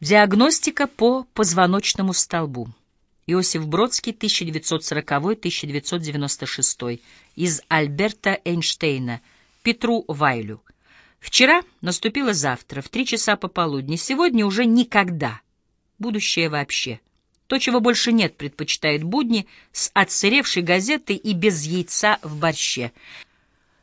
Диагностика по позвоночному столбу. Иосиф Бродский, 1940-1996. Из Альберта Эйнштейна. Петру Вайлю. Вчера наступило завтра, в три часа пополудни. Сегодня уже никогда. Будущее вообще. То, чего больше нет, предпочитает будни с отсыревшей газетой и без яйца в борще.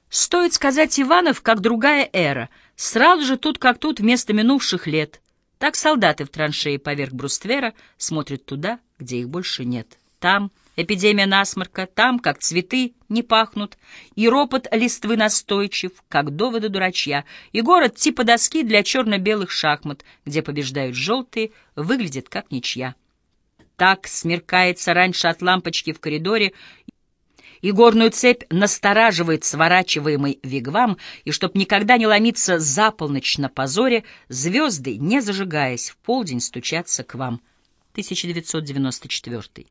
Стоит сказать Иванов, как другая эра. Сразу же тут как тут вместо минувших лет. Так солдаты в траншеи поверх бруствера смотрят туда, где их больше нет. Там эпидемия насморка, там, как цветы не пахнут, и ропот листвы настойчив, как доводы дурачья, и город типа доски для черно-белых шахмат, где побеждают желтые, выглядит как ничья. Так смеркается раньше от лампочки в коридоре, и горную цепь настораживает сворачиваемый вигвам, и чтоб никогда не ломиться за полночь на позоре, звезды, не зажигаясь, в полдень стучатся к вам. 1994.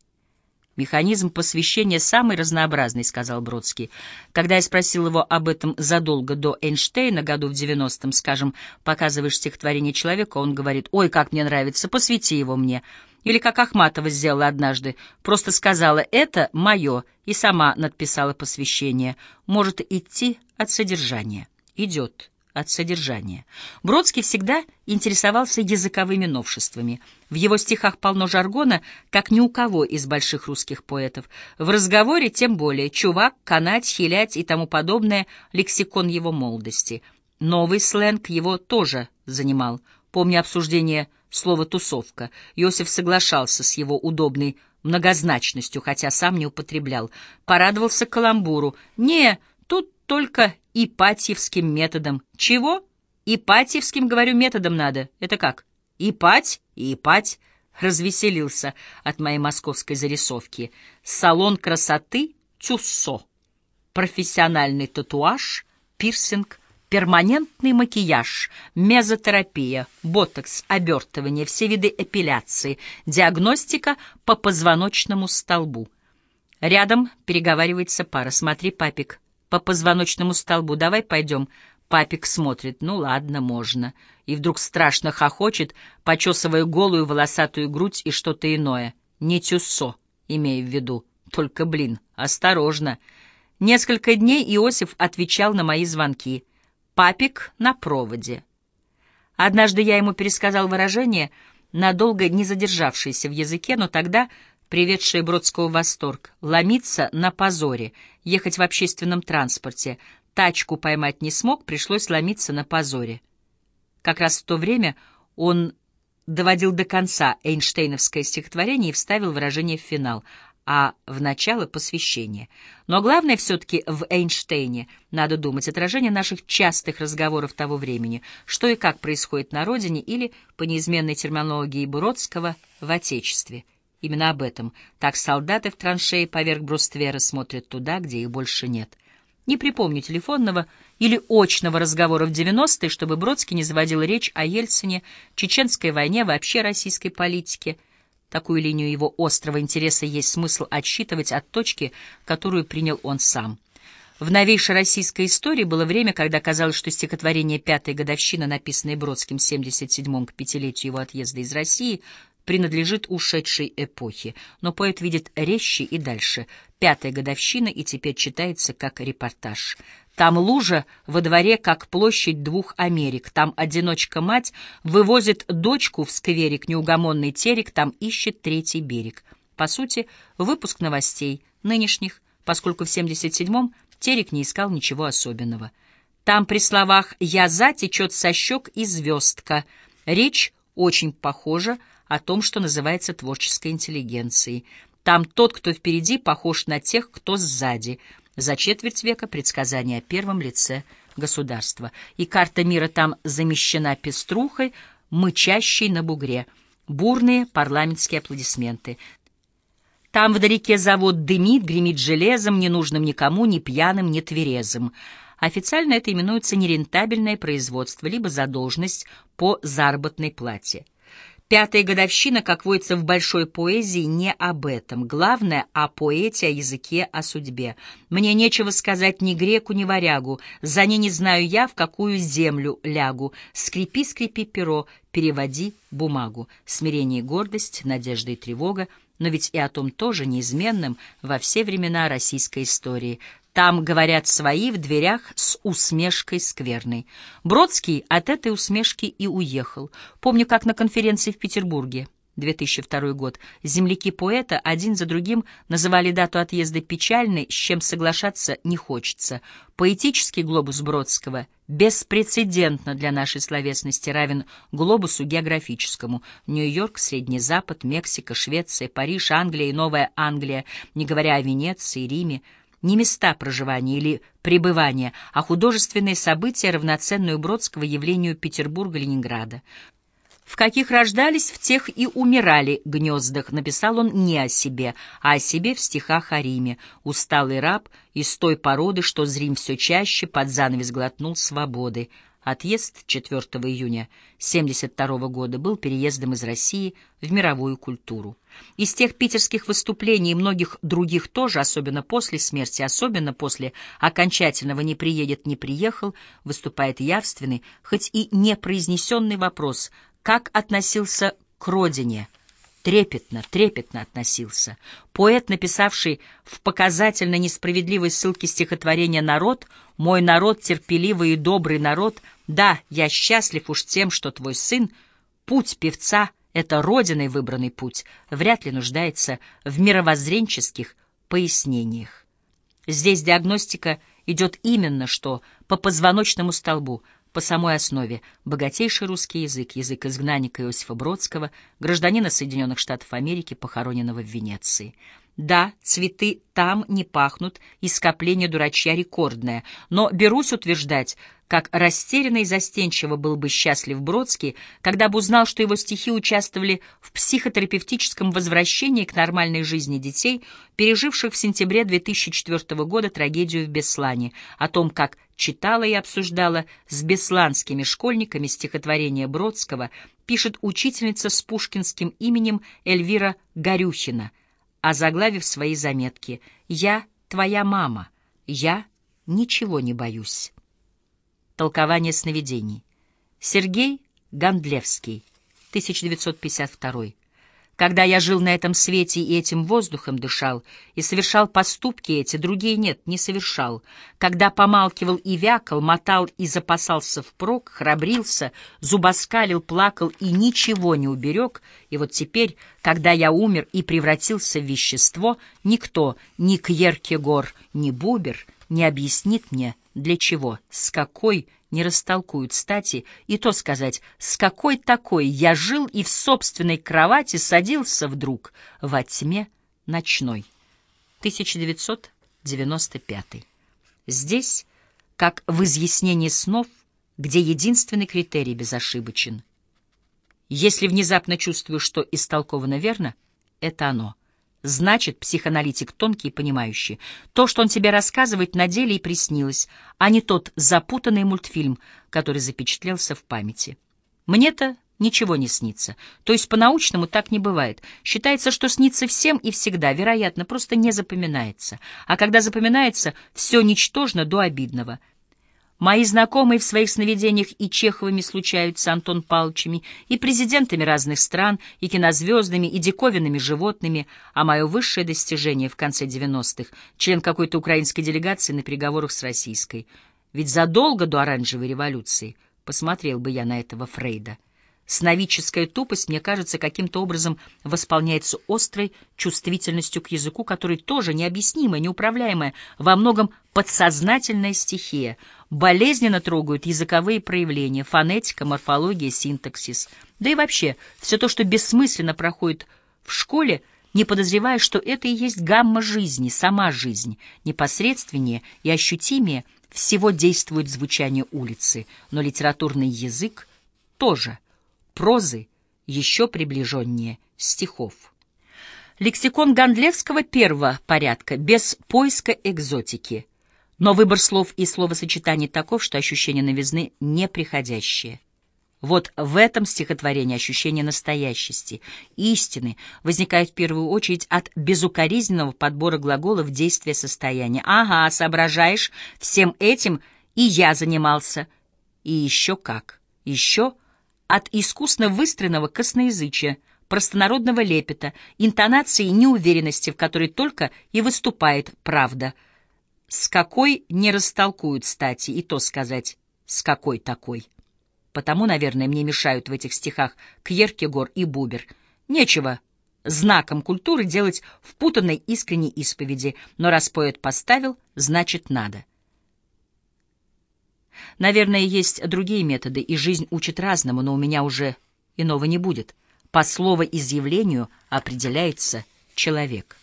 «Механизм посвящения самый разнообразный», — сказал Бродский. Когда я спросил его об этом задолго до Эйнштейна, году в девяностом, скажем, показываешь стихотворение человека, он говорит, «Ой, как мне нравится, посвяти его мне». Или как Ахматова сделала однажды, просто сказала «это мое» и сама надписала посвящение. Может идти от содержания. Идет от содержания. Бродский всегда интересовался языковыми новшествами. В его стихах полно жаргона, как ни у кого из больших русских поэтов. В разговоре тем более чувак, канать, хилять и тому подобное — лексикон его молодости. Новый сленг его тоже занимал. Помню обсуждение слова «тусовка». Иосиф соглашался с его удобной многозначностью, хотя сам не употреблял. Порадовался каламбуру. «Не, тут только ипатьевским методом». «Чего?» «Ипатьевским, говорю, методом надо. Это как?» «Ипать и ипать». Развеселился от моей московской зарисовки. Салон красоты «Тюссо». Профессиональный татуаж, пирсинг, перманентный макияж, мезотерапия, ботокс, обертывание, все виды эпиляции, диагностика по позвоночному столбу. Рядом переговаривается пара. Смотри, папик, по позвоночному столбу, давай пойдем. Папик смотрит, ну ладно, можно. И вдруг страшно хохочет, почесывая голую волосатую грудь и что-то иное. Не тюссо, имея в виду. Только, блин, осторожно. Несколько дней Иосиф отвечал на мои звонки — Папик на проводе. Однажды я ему пересказал выражение, надолго не задержавшееся в языке, но тогда приведшее Бродского в восторг. Ломиться на позоре, ехать в общественном транспорте. Тачку поймать не смог, пришлось ломиться на позоре. Как раз в то время он доводил до конца Эйнштейновское стихотворение и вставил выражение в финал — а в начало посвящения. Но главное все-таки в Эйнштейне, надо думать, отражение наших частых разговоров того времени, что и как происходит на родине или, по неизменной терминологии Бродского, в Отечестве. Именно об этом. Так солдаты в траншеи поверх бруствера смотрят туда, где их больше нет. Не припомню телефонного или очного разговора в 90-е, чтобы Бродский не заводил речь о Ельцине, чеченской войне, вообще российской политике — Такую линию его острого интереса есть смысл отсчитывать от точки, которую принял он сам. В новейшей российской истории было время, когда казалось, что стихотворение «Пятая годовщина», написанное Бродским в 77-м к пятилетию его отъезда из России, принадлежит ушедшей эпохе. Но поэт видит резче и дальше. Пятая годовщина и теперь читается как репортаж. Там лужа во дворе, как площадь двух Америк. Там одиночка-мать вывозит дочку в скверик, неугомонный терек, там ищет третий берег. По сути, выпуск новостей нынешних, поскольку в 77-м терек не искал ничего особенного. Там при словах «я за» течет со щек и звездка. Речь очень похожа о том, что называется творческой интеллигенцией. Там тот, кто впереди, похож на тех, кто сзади — за четверть века предсказания о первом лице государства. И карта мира там замещена пеструхой, мычащей на бугре. Бурные парламентские аплодисменты. Там вдалеке завод дымит, гремит железом, ненужным никому, ни пьяным, ни тверезым. Официально это именуется нерентабельное производство, либо задолженность по заработной плате. Пятая годовщина, как водится в большой поэзии, не об этом. Главное — о поэте, о языке, о судьбе. Мне нечего сказать ни греку, ни варягу. За ней не знаю я, в какую землю лягу. Скрипи, скрипи перо, переводи бумагу. Смирение и гордость, надежда и тревога, но ведь и о том тоже неизменном во все времена российской истории. Там, говорят, свои в дверях с усмешкой скверной. Бродский от этой усмешки и уехал. Помню, как на конференции в Петербурге, 2002 год, земляки поэта один за другим называли дату отъезда печальной, с чем соглашаться не хочется. Поэтический глобус Бродского беспрецедентно для нашей словесности равен глобусу географическому. Нью-Йорк, Средний Запад, Мексика, Швеция, Париж, Англия и Новая Англия, не говоря о Венеции, Риме — не места проживания или пребывания, а художественные события, равноценные Бродского явлению Петербурга-Ленинграда. В каких рождались, в тех и умирали гнездах, написал он не о себе, а о себе в стихах о Риме. Усталый раб из той породы, что зрим все чаще, под занавес глотнул свободы. Отъезд 4 июня 1972 года был переездом из России в мировую культуру. Из тех питерских выступлений и многих других тоже, особенно после смерти, особенно после окончательного «не приедет, не приехал», выступает явственный, хоть и непроизнесенный вопрос, как относился к родине – трепетно, трепетно относился. Поэт, написавший в показательно несправедливой ссылке стихотворения «Народ», «Мой народ, терпеливый и добрый народ, да, я счастлив уж тем, что твой сын, путь певца — это родиной выбранный путь, вряд ли нуждается в мировоззренческих пояснениях. Здесь диагностика идет именно что по позвоночному столбу — по самой основе богатейший русский язык, язык изгнанника Иосифа Бродского, гражданина Соединенных Штатов Америки, похороненного в Венеции. Да, цветы там не пахнут, и скопление дурачья рекордное, но берусь утверждать, как растерянно и застенчиво был бы счастлив Бродский, когда бы узнал, что его стихи участвовали в психотерапевтическом возвращении к нормальной жизни детей, переживших в сентябре 2004 года трагедию в Беслане, о том, как читала и обсуждала с бесланскими школьниками стихотворение Бродского, пишет учительница с пушкинским именем Эльвира Горюхина, озаглавив свои заметки «Я твоя мама, я ничего не боюсь». Толкование сновидений. Сергей Гандлевский, 1952. Когда я жил на этом свете и этим воздухом дышал, и совершал поступки эти, другие нет, не совершал. Когда помалкивал и вякал, мотал и запасался впрок, храбрился, зубоскалил, плакал и ничего не уберег, и вот теперь, когда я умер и превратился в вещество, никто, ни Кьеркегор, ни Бубер не объяснит мне, для чего, с какой не растолкуют стати, и то сказать, с какой такой я жил и в собственной кровати садился вдруг во тьме ночной. 1995. Здесь, как в изъяснении снов, где единственный критерий безошибочен. Если внезапно чувствую, что истолковано верно, это оно — Значит, психоаналитик тонкий и понимающий. То, что он тебе рассказывает, на деле и приснилось, а не тот запутанный мультфильм, который запечатлелся в памяти. Мне-то ничего не снится. То есть по-научному так не бывает. Считается, что снится всем и всегда, вероятно, просто не запоминается. А когда запоминается, все ничтожно до обидного — Мои знакомые в своих сновидениях и Чеховыми случаются Антон Павловичами, и президентами разных стран, и кинозвездами, и диковинными животными, а мое высшее достижение в конце 90-х — член какой-то украинской делегации на переговорах с российской. Ведь задолго до оранжевой революции посмотрел бы я на этого Фрейда — Сновидческая тупость, мне кажется, каким-то образом восполняется острой чувствительностью к языку, который тоже необъяснимая, неуправляемая, во многом подсознательная стихия. Болезненно трогают языковые проявления, фонетика, морфология, синтаксис. Да и вообще, все то, что бессмысленно проходит в школе, не подозревая, что это и есть гамма жизни, сама жизнь, непосредственнее и ощутимее всего действует звучание улицы, но литературный язык тоже — прозы еще приближеннее стихов. Лексикон Гандлевского первого порядка, без поиска экзотики. Но выбор слов и словосочетаний таков, что ощущение новизны неприходящее. Вот в этом стихотворении ощущение настоящести, истины возникает в первую очередь от безукоризненного подбора глаголов действия состояния. Ага, соображаешь, всем этим и я занимался. И еще как. Еще от искусно выстроенного косноязычия, простонародного лепета, интонации неуверенности, в которой только и выступает правда. С какой не растолкуют, стати, и то сказать, с какой такой. Потому, наверное, мне мешают в этих стихах Кьеркегор и Бубер. Нечего знаком культуры делать в путанной искренней исповеди, но раз поэт поставил, значит надо. Наверное, есть другие методы, и жизнь учит разному, но у меня уже иного не будет. По словоизъявлению определяется человек.